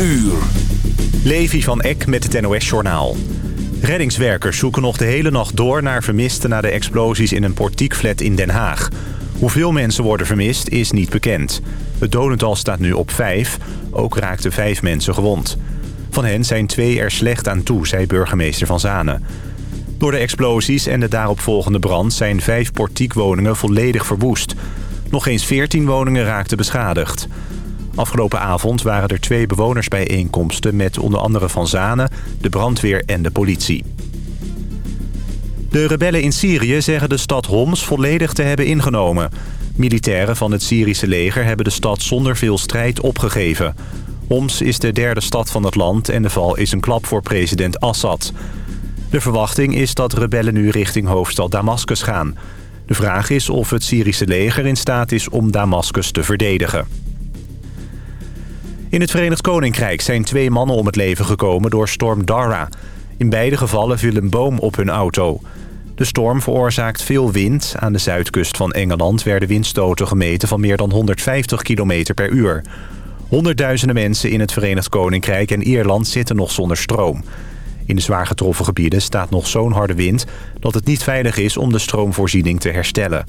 uur. Levi van Eck met het NOS-journaal. Reddingswerkers zoeken nog de hele nacht door naar vermisten... na de explosies in een portiekflat in Den Haag. Hoeveel mensen worden vermist is niet bekend. Het dodental staat nu op vijf. Ook raakten vijf mensen gewond. Van hen zijn twee er slecht aan toe, zei burgemeester Van Zanen. Door de explosies en de daaropvolgende brand... zijn vijf portiekwoningen volledig verwoest. Nog eens veertien woningen raakten beschadigd. Afgelopen avond waren er twee bewonersbijeenkomsten... met onder andere Van Zanen, de brandweer en de politie. De rebellen in Syrië zeggen de stad Homs volledig te hebben ingenomen. Militairen van het Syrische leger hebben de stad zonder veel strijd opgegeven. Homs is de derde stad van het land en de val is een klap voor president Assad. De verwachting is dat rebellen nu richting hoofdstad Damascus gaan. De vraag is of het Syrische leger in staat is om Damascus te verdedigen. In het Verenigd Koninkrijk zijn twee mannen om het leven gekomen door storm Dara. In beide gevallen viel een boom op hun auto. De storm veroorzaakt veel wind. Aan de zuidkust van Engeland werden windstoten gemeten van meer dan 150 km per uur. Honderdduizenden mensen in het Verenigd Koninkrijk en Ierland zitten nog zonder stroom. In de zwaar getroffen gebieden staat nog zo'n harde wind... dat het niet veilig is om de stroomvoorziening te herstellen.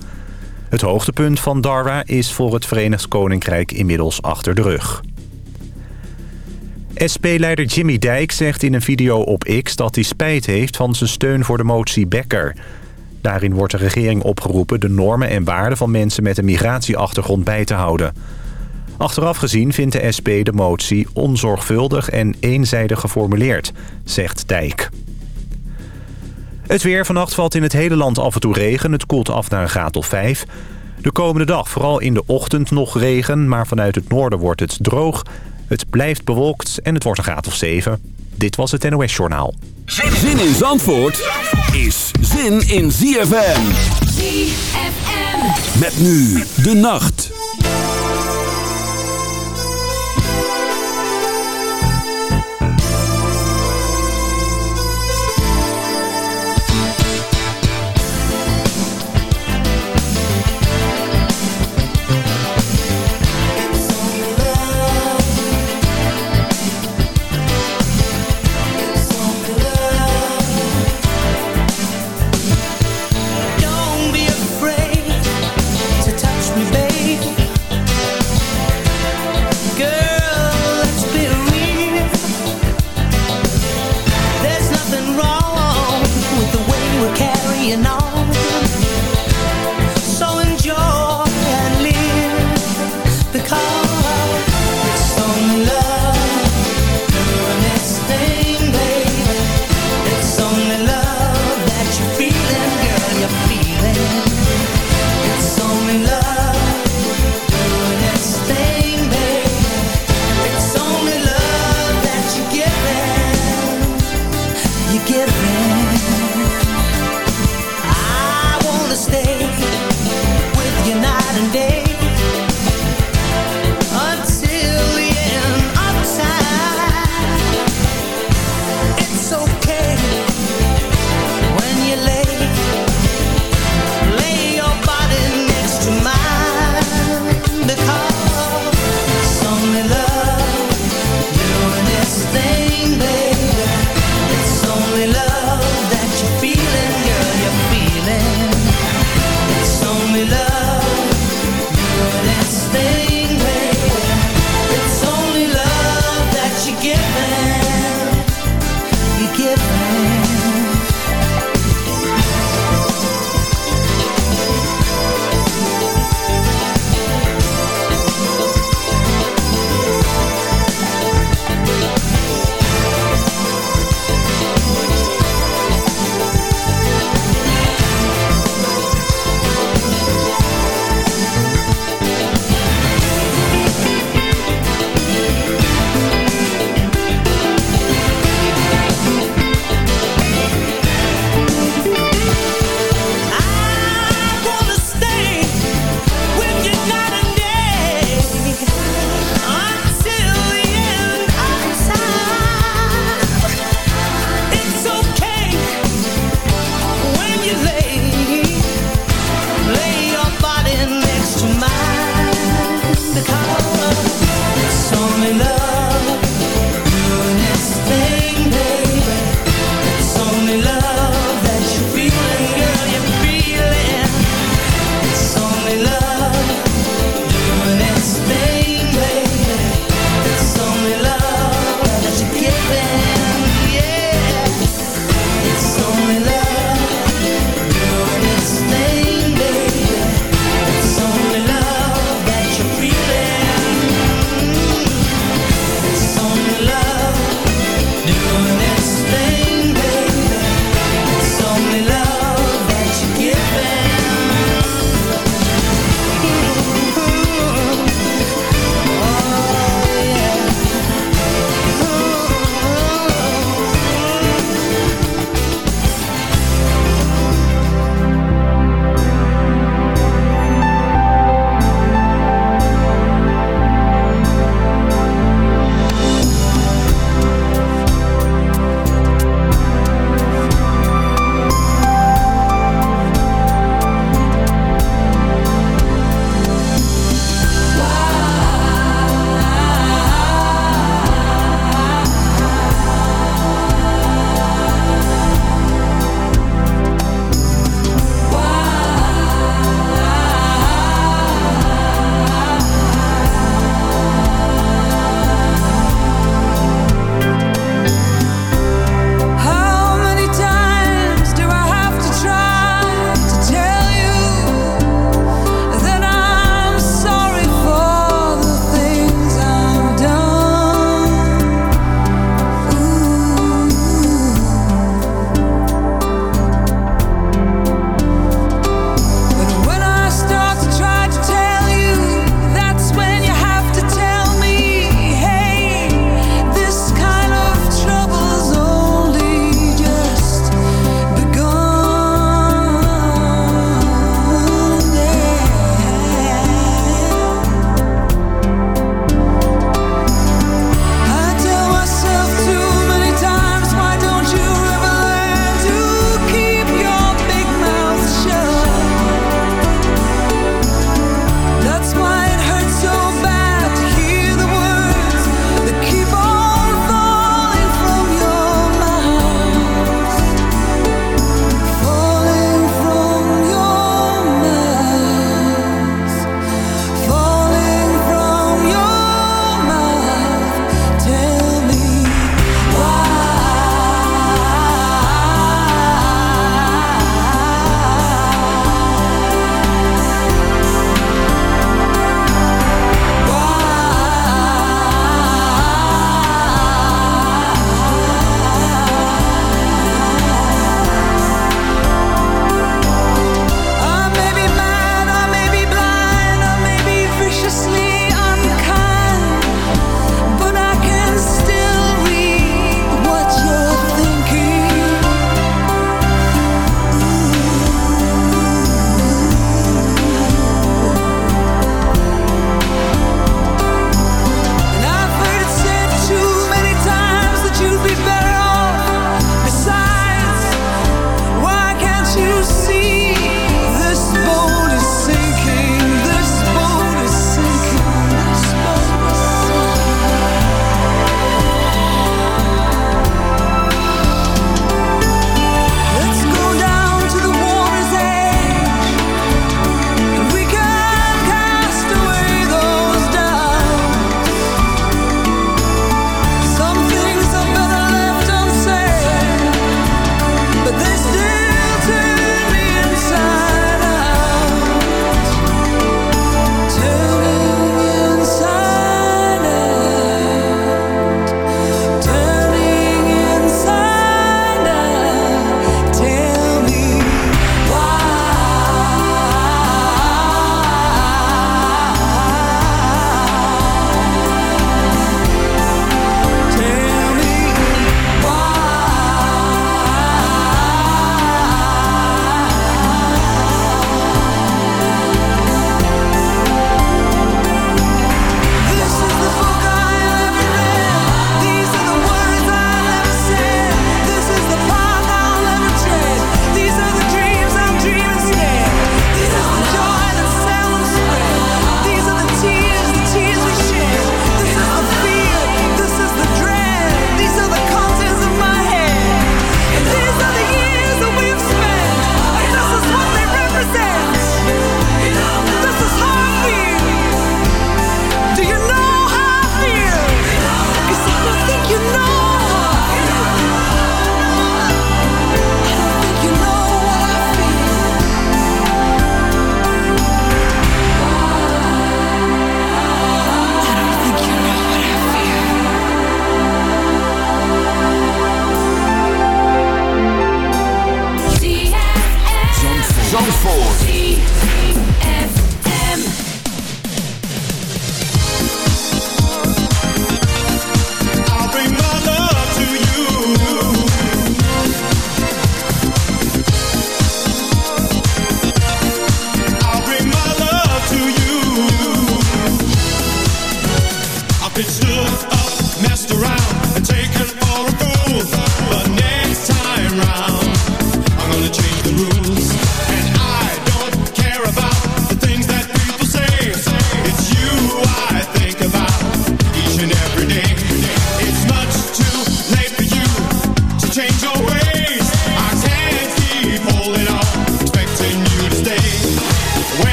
Het hoogtepunt van Darwa is voor het Verenigd Koninkrijk inmiddels achter de rug. SP-leider Jimmy Dijk zegt in een video op X dat hij spijt heeft van zijn steun voor de motie Becker. Daarin wordt de regering opgeroepen de normen en waarden van mensen met een migratieachtergrond bij te houden. Achteraf gezien vindt de SP de motie onzorgvuldig en eenzijdig geformuleerd, zegt Dijk. Het weer vannacht valt in het hele land af en toe regen. Het koelt af naar een graad of 5. De komende dag vooral in de ochtend nog regen, maar vanuit het noorden wordt het droog het blijft bewolkt en het wordt een graad of 7. Dit was het NOS Journaal. Zin in Zandvoort is zin in ZFM. ZFM. Met nu de nacht.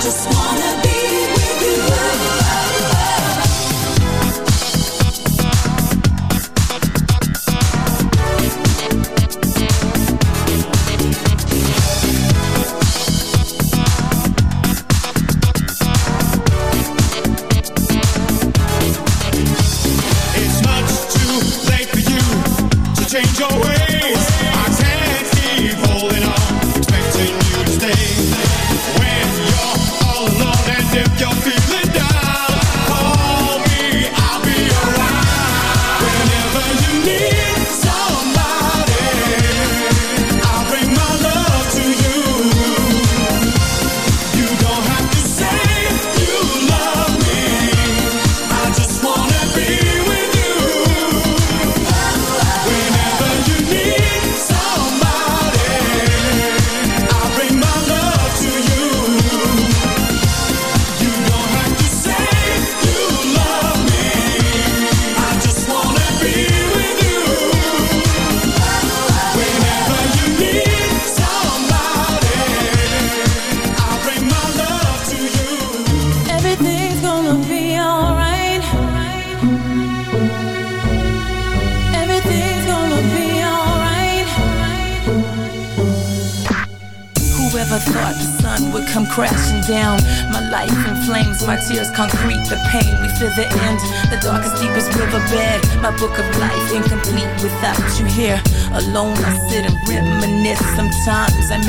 just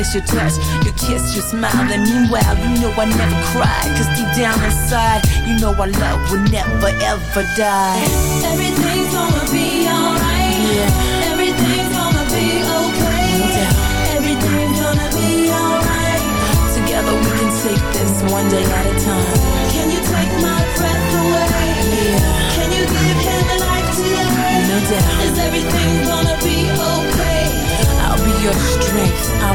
Miss your touch, your kiss, your smile. And meanwhile, you know I never cried. Cause deep down inside, you know our love will never ever die. Everything's gonna be alright. Yeah. Everything's gonna be okay. Everything's gonna be alright. Together we can take this one day at a time.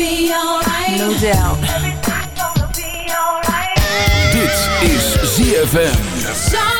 be alright. No doubt. Everything's gonna be alright. Dit is ZFM.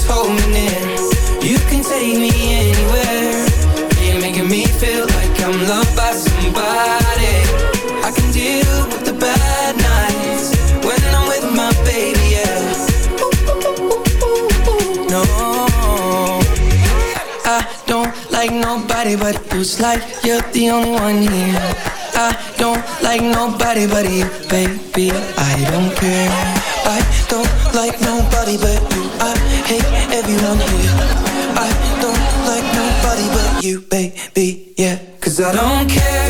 as you just hold me near. You can take me anywhere. You're making me feel like I'm loved by somebody. I can deal with the bad nights when I'm with my baby, yeah. No, I don't like nobody but. It's like you're the only one here. I don't like nobody but you, baby. I don't care. I don't like nobody but you. I hate everyone here. I don't like nobody but you, baby. Yeah, cause I don't care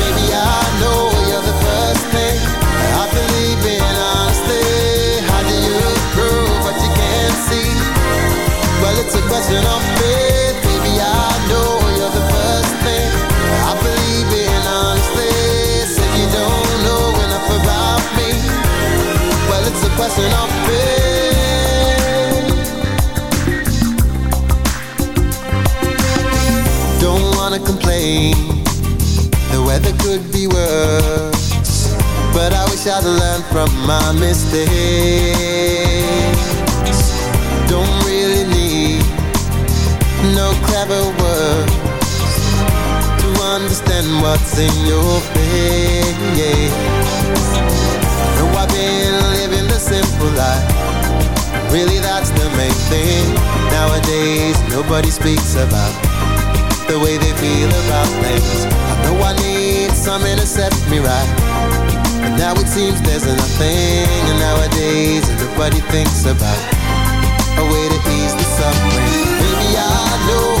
But I wish I'd learned from my mistakes. No clever to understand what's in your face. No, I've been living the simple life. Really, that's the main thing. Nowadays, nobody speaks about the way they feel about things. I know I need something to set me right. And now it seems there's nothing. And nowadays, nobody thinks about a way to ease the suffering. Baby, I know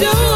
show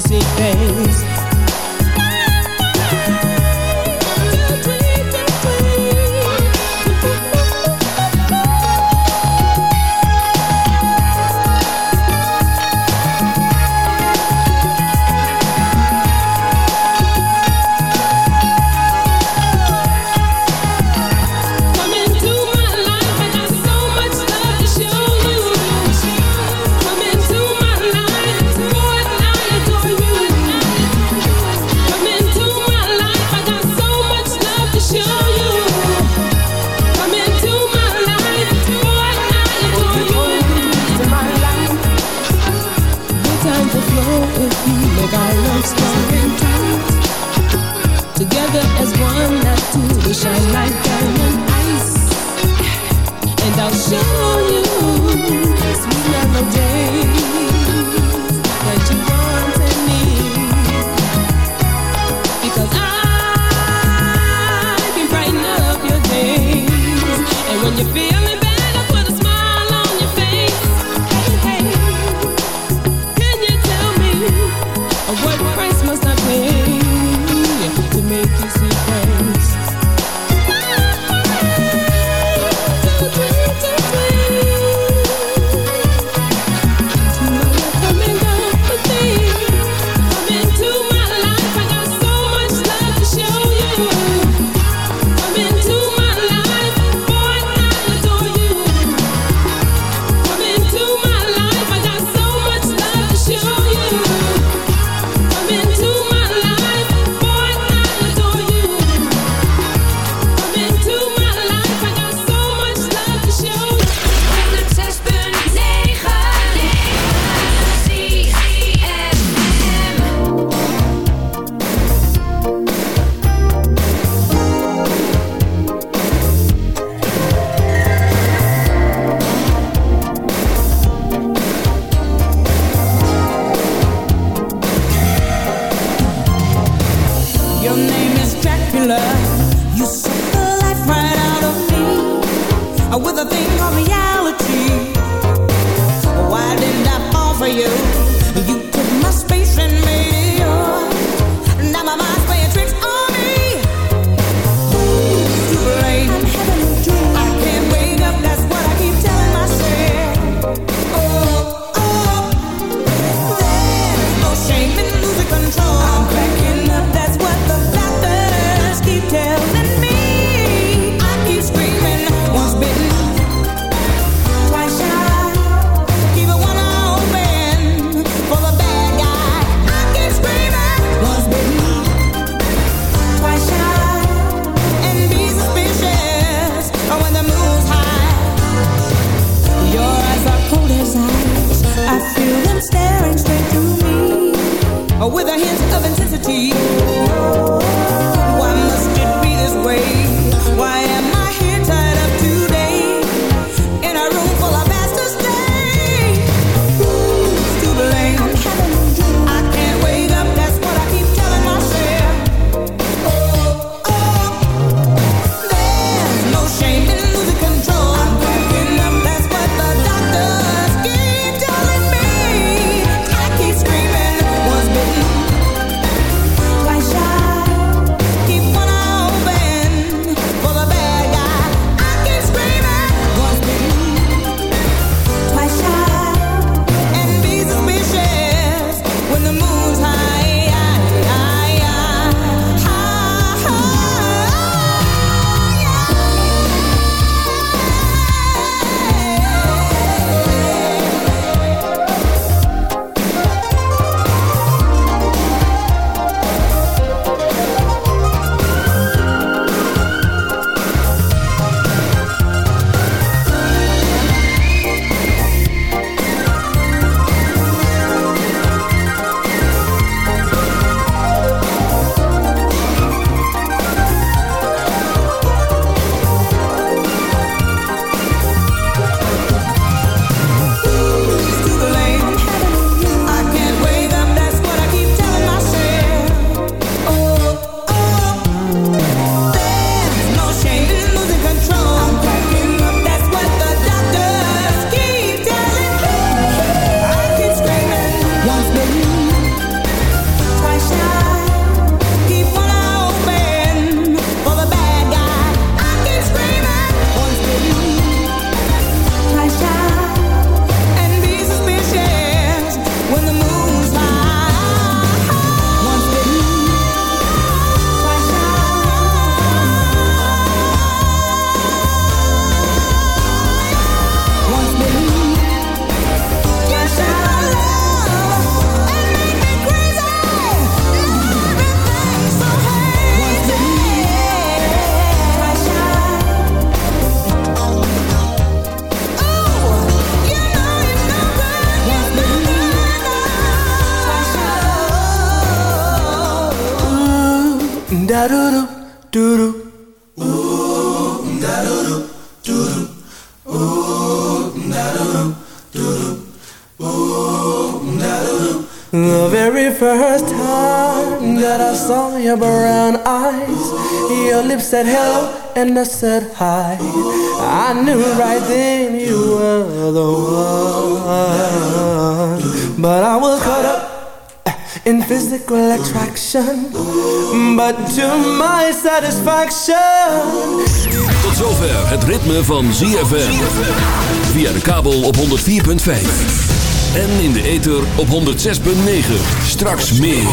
pay to and I said hi. I knew right then you were the one. But I was caught up in physical attraction. But to my satisfaction. Tot zover het ritme van ZFM. Via de kabel op 104.5. En in de ether op 106.9. Straks meer.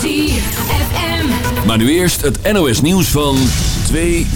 ZFM. Maar nu eerst het NOS nieuws van 2